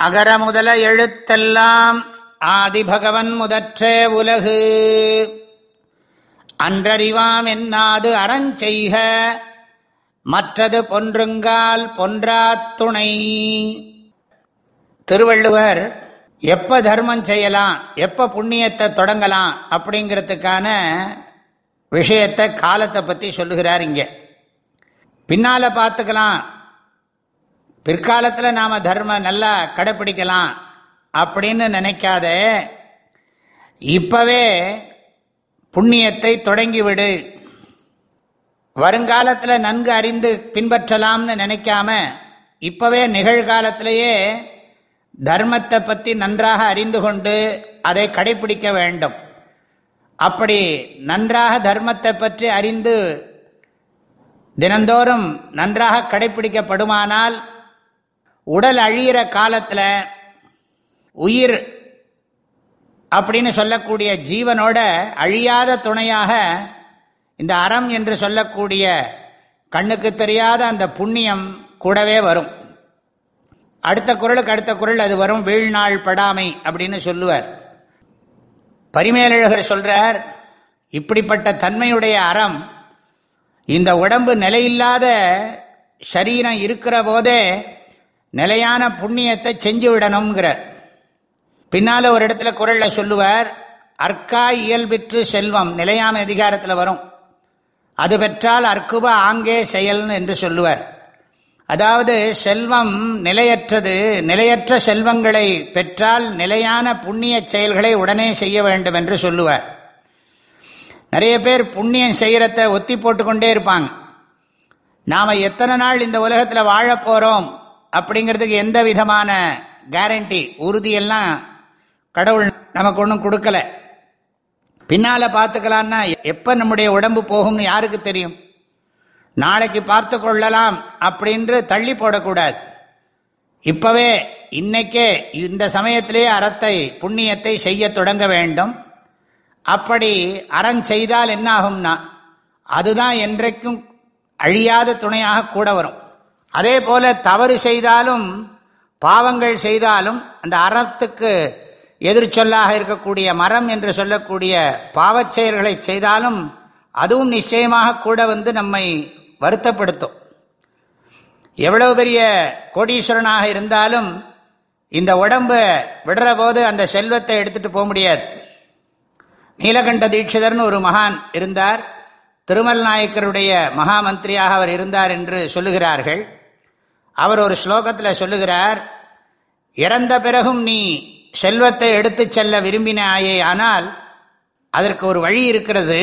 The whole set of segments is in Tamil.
அகர முதல எழுத்தெல்லாம் ஆதிபகவன் முதற்றே உலகு. அன்றறிவாம் என்னாது அறஞ்செய்க மற்றது பொன்றுங்கால் பொன்றாத்துணை திருவள்ளுவர் எப்ப தர்மம் செய்யலாம் எப்ப புண்ணியத்தை தொடங்கலாம் அப்படிங்கிறதுக்கான விஷயத்தை காலத்தை பற்றி சொல்லுகிறார் இங்கே. பின்னால பார்த்துக்கலாம். பிற்காலத்தில் நாம் தர்மம் நல்லா கடைப்பிடிக்கலாம் அப்படின்னு நினைக்காத. இப்பவே புண்ணியத்தை தொடங்கிவிடு. வருங்காலத்தில் நன்கு அறிந்து பின்பற்றலாம்னு நினைக்காம இப்பவே நிகழ்காலத்திலேயே தர்மத்தை பற்றி நன்றாக அறிந்து கொண்டு அதை கடைபிடிக்க வேண்டும். அப்படி நன்றாக தர்மத்தை பற்றி அறிந்து தினந்தோறும் நன்றாக கடைபிடிக்கப்படுமானால் உடல் அழியிற காலத்தில் உயிர் அப்படின்னு சொல்லக்கூடிய ஜீவனோட அழியாத துணையாக இந்த அறம் என்று சொல்லக்கூடிய கண்ணுக்கு தெரியாத அந்த புண்ணியம் கூடவே வரும். அடுத்த குரலுக்கு அடுத்த குரல் அது வரும். வீழ்நாள் படாமை அப்படின்னு சொல்லுவார். பரிமேலழகர் சொல்றார் இப்படிப்பட்ட தன்மையுடைய அறம் இந்த உடம்பு நிலையில்லாத சரீரம் இருக்கிற போதே நிலையான புண்ணியத்தை செஞ்சு விடணுங்கிறார் பின்னால ஒரு இடத்துல குரல்ல சொல்லுவார் அர்க்கா இயல்பிற்று செல்வம் நிலையான அதிகாரத்தில் வரும். அது பெற்றால் அற்குப ஆங்கே செயல்னு என்று சொல்லுவார். அதாவது செல்வம் நிலையற்றது நிலையற்ற செல்வங்களை பெற்றால் நிலையான புண்ணிய செயல்களை உடனே செய்ய வேண்டும் என்று சொல்லுவார். நிறைய பேர் புண்ணியம் செய்கிறத ஒத்தி போட்டுக்கொண்டே இருப்பாங்க. நாம் எத்தனை நாள் இந்த உலகத்தில் வாழ போகிறோம் அப்படிங்கிறதுக்கு எந்த விதமான கேரண்டி உறுதியெல்லாம் கடவுள் நமக்கு ஒன்றும் கொடுக்கல. பின்னால் பார்த்துக்கலான்னா எப்போ நம்முடைய உடம்பு போகும்னு யாருக்கு தெரியும்? நாளைக்கு பார்த்து கொள்ளலாம் அப்படின்று தள்ளி போடக்கூடாது. இப்போவே இன்னைக்கே இந்த சமயத்திலேயே அறத்தை புண்ணியத்தை செய்ய தொடங்க வேண்டும். அப்படி அறம் செய்தால் என்ன ஆகும்னா அதுதான் என்றைக்கும் அழியாத துணையாக கூட வரும். அதே போல தவறு செய்தாலும் பாவங்கள் செய்தாலும் அந்த அறத்துக்கு எதிர்ச்சொல்லாக இருக்கக்கூடிய மரம் என்று சொல்லக்கூடிய பாவச் செயல்களை செய்தாலும் அதுவும் நிச்சயமாக கூட வந்து நம்மை வருத்தப்படுத்தும். எவ்வளவு பெரிய கோடீஸ்வரனாக இருந்தாலும் இந்த உடம்பை விடுற போது அந்த செல்வத்தை எடுத்துட்டு போக முடியாது. நீலகண்ட தீட்சிதர்னு ஒரு மகான் இருந்தார். திருமல் நாயக்கருடைய மகாமந்திரியாக அவர் இருந்தார் என்று சொல்லுகிறார்கள். அவர் ஒரு ஸ்லோகத்தில் சொல்லுகிறார் இறந்த பிறகும் நீ செல்வத்தை எடுத்து செல்ல விரும்பினாயே ஆனால் அதற்கு ஒரு வழி இருக்கிறது.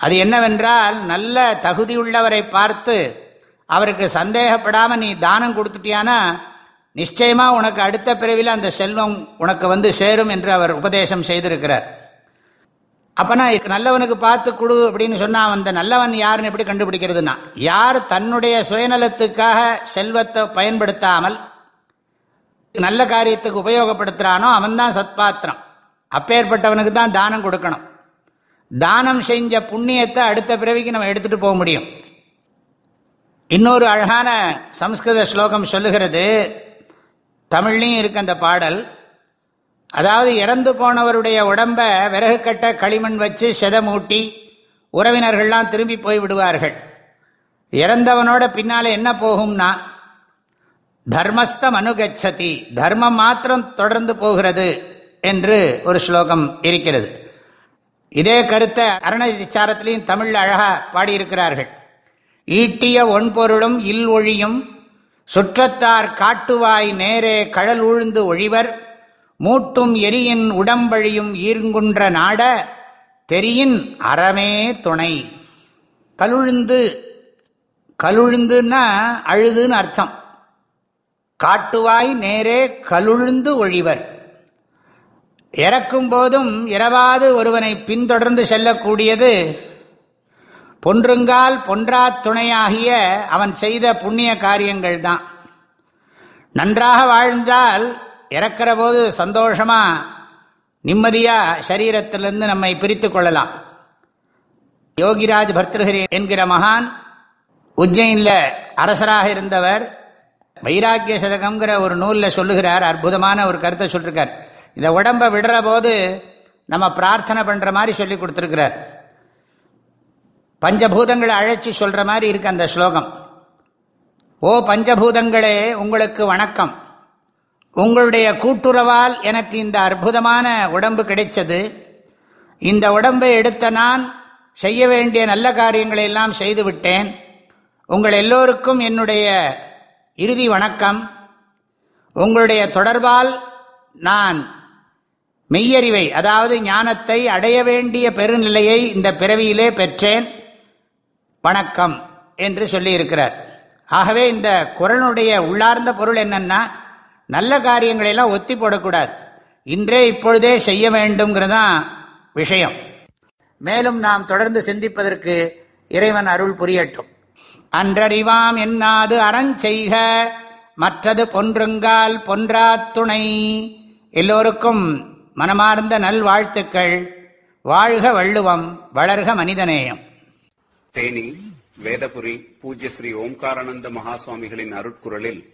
அது என்னவென்றால் நல்ல தகுதியுள்ளவரை பார்த்து அவருக்கு சந்தேகப்படாமல் நீ தானம் கொடுத்துட்டியானா நிச்சயமாக உனக்கு அடுத்த பிறவில் அந்த செல்வம் உனக்கு வந்து சேரும் என்று அவர் உபதேசம் செய்திருக்கிறார். அப்பனா நல்லவனுக்கு பார்த்து கொடு அப்படின்னு சொன்னால் அந்த நல்லவன் யாருன்னு எப்படி கண்டுபிடிக்கிறதுனா யார் தன்னுடைய சுயநலத்துக்காக செல்வத்தை பயன்படுத்தாமல் நல்ல காரியத்துக்கு உபயோகப்படுத்துகிறானோ அவன்தான் சத்பாத்திரம். அப்பேற்பட்டவனுக்கு தான் தானம் கொடுக்கணும். தானம் செஞ்ச புண்ணியத்தை அடுத்த பிறவிக்கு நம்ம எடுத்துட்டு போக முடியும். இன்னொரு அழகான சம்ஸ்கிருத ஸ்லோகம் சொல்லுகிறது தமிழ்லையும் இருக்கு அந்த பாடல் அதாவது இறந்து போனவருடைய உடம்ப விறகு கட்ட களிமண் வச்சு செதமூட்டி உறவினர்கள்லாம் திரும்பி போய் விடுவார்கள். இறந்தவனோட பின்னால் என்ன போகும்னா தர்மஸ்தம் அனுகச்சதி தர்மம் மாத்திரம் தொடர்ந்து போகிறது என்று ஒரு ஸ்லோகம் இருக்கிறது. இதே கருத்தை அரண விசாரத்திலையும் தமிழ் அழகா பாடியிருக்கிறார்கள். ஈட்டிய ஒன்பொருளும் இல் ஒழியும் சுற்றத்தார் காட்டுவாய் நேரே கடல் உழுந்து ஒழிவர் மூட்டும் எரியின் உடம்பழியும் ஈர்ங்குன்ற நாட தெரியின் அறமே துணை. கலுழுந்து கலுழுந்துன்னா அழுதுன்னு அர்த்தம். காட்டுவாய் நேரே கலுழுந்து ஒழிவர். இறக்கும் போதும் இரவாது ஒருவனை பின்தொடர்ந்து செல்லக்கூடியது பொன்றுங்கால் பொன்றா துணையாகிய அவன் செய்த புண்ணிய காரியங்கள் தான் நன்றாக வாழ்ந்தால் இறக்கிற போது சந்தோஷமாக நிம்மதியாக சரீரத்திலிருந்து நம்மை பிரித்து கொள்ளலாம். யோகிராஜ் பர்திருஹரி என்கிற மகான் உஜ்ஜைனில் அரசராக இருந்தவர் வைராக்கிய சதகம்ங்கிற ஒரு நூலில் சொல்லுகிறார் அற்புதமான ஒரு கருத்தை சொல்லிருக்கார். இந்த உடம்பை விடுற போது நம்ம பிரார்த்தனை பண்ணுற மாதிரி சொல்லி கொடுத்துருக்கிறார். பஞ்சபூதங்களை அழைச்சி சொல்கிற மாதிரி இருக்கு அந்த ஸ்லோகம். ஓ பஞ்சபூதங்களே உங்களுக்கு வணக்கம். உங்களுடைய கூட்டுறவால் எனக்கு இந்த அற்புதமான உடம்பு கிடைச்சது. இந்த உடம்பை எடுத்த நான் செய்ய வேண்டிய நல்ல காரியங்களை எல்லாம் செய்துவிட்டேன் உங்கள் எல்லோருக்கும் என்னுடைய இறுதி வணக்கம். உங்களுடைய தொடர்பால் நான் மெய்யறிவை அதாவது ஞானத்தை அடைய வேண்டிய பெருநிலையை இந்த பிறவியிலே பெற்றேன். வணக்கம் என்று சொல்லியிருக்கிறார். ஆகவே இந்த குரலுடைய உள்ளார்ந்த பொருள் என்னன்னா நல்ல காரியங்களெல்லாம் ஒத்தி போடக்கூடாது. இன்றே இப்பொழுதே செய்ய வேண்டும்ங்கிறதான் விஷயம். மேலும் நாம் தொடர்ந்து சிந்திப்பதற்கு இறைவன் அருள் புரியட்டும். அன்றறிவாம் என்னாது அறஞ்செய்க மற்றது பொன்றுங்கால் பொன்றா துணை. எல்லோருக்கும் மனமார்ந்த நல்வாழ்த்துக்கள். வாழ்க வள்ளுவம் வளர்க மனிதநேயம். தேனி வேதபுரி பூஜ்ய ஸ்ரீ ஓம்காரானந்த மகாசுவாமிகளின் அருட்குரலில்